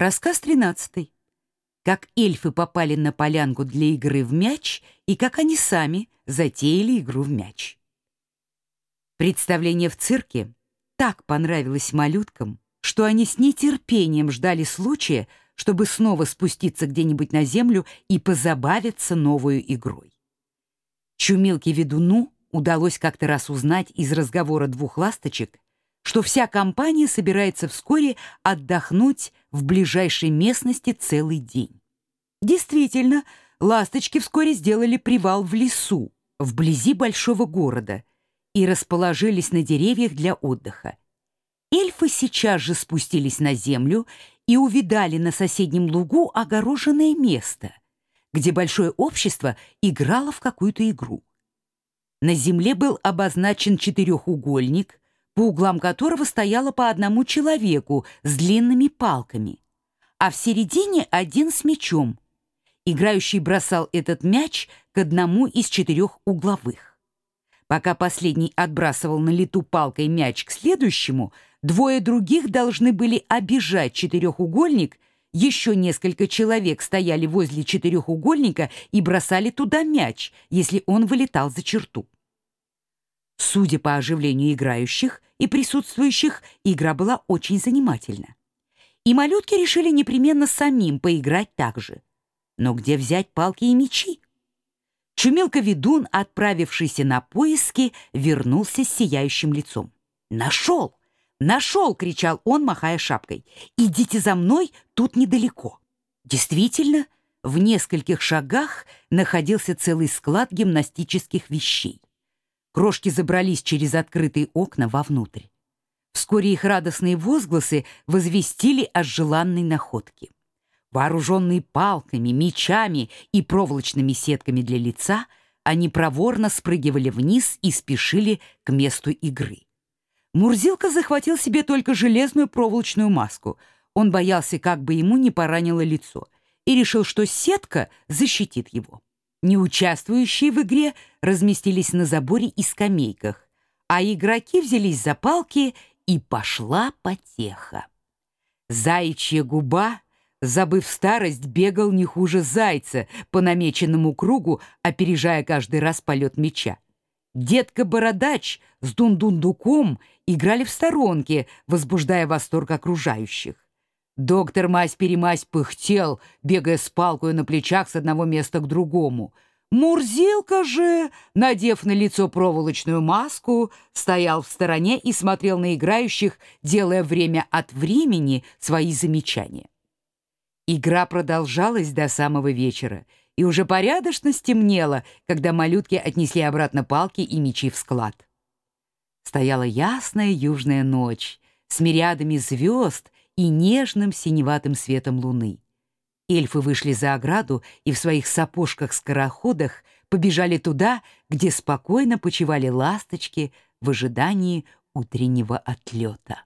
Рассказ 13. Как эльфы попали на полянку для игры в мяч и как они сами затеяли игру в мяч. Представление в цирке так понравилось малюткам, что они с нетерпением ждали случая, чтобы снова спуститься где-нибудь на землю и позабавиться новой игрой. Чумилке-ведуну удалось как-то раз узнать из разговора двух ласточек, что вся компания собирается вскоре отдохнуть в ближайшей местности целый день. Действительно, ласточки вскоре сделали привал в лесу, вблизи большого города, и расположились на деревьях для отдыха. Эльфы сейчас же спустились на землю и увидали на соседнем лугу огороженное место, где большое общество играло в какую-то игру. На земле был обозначен четырехугольник, по углам которого стояло по одному человеку с длинными палками, а в середине один с мячом. Играющий бросал этот мяч к одному из четырех угловых. Пока последний отбрасывал на лету палкой мяч к следующему, двое других должны были обижать четырехугольник, еще несколько человек стояли возле четырехугольника и бросали туда мяч, если он вылетал за черту. Судя по оживлению играющих и присутствующих, игра была очень занимательна. И малютки решили непременно самим поиграть так же. Но где взять палки и мечи? Чумелка-ведун, отправившийся на поиски, вернулся с сияющим лицом. «Нашел! Нашел!» — кричал он, махая шапкой. «Идите за мной, тут недалеко». Действительно, в нескольких шагах находился целый склад гимнастических вещей. Крошки забрались через открытые окна вовнутрь. Вскоре их радостные возгласы возвестили о желанной находке. Вооруженные палками, мечами и проволочными сетками для лица, они проворно спрыгивали вниз и спешили к месту игры. Мурзилка захватил себе только железную проволочную маску. Он боялся, как бы ему не поранило лицо, и решил, что сетка защитит его. Неучаствующие в игре разместились на заборе и скамейках, а игроки взялись за палки, и пошла потеха. Заячья губа, забыв старость, бегал не хуже зайца по намеченному кругу, опережая каждый раз полет мяча. Детка-бородач с дундундуком играли в сторонке, возбуждая восторг окружающих. Доктор мась-перемась пыхтел, бегая с палкой на плечах с одного места к другому. Мурзилка же, надев на лицо проволочную маску, стоял в стороне и смотрел на играющих, делая время от времени свои замечания. Игра продолжалась до самого вечера, и уже порядочно стемнело, когда малютки отнесли обратно палки и мечи в склад. Стояла ясная южная ночь с мириадами звезд и нежным синеватым светом луны. Эльфы вышли за ограду и в своих сапожках-скороходах побежали туда, где спокойно почивали ласточки в ожидании утреннего отлета.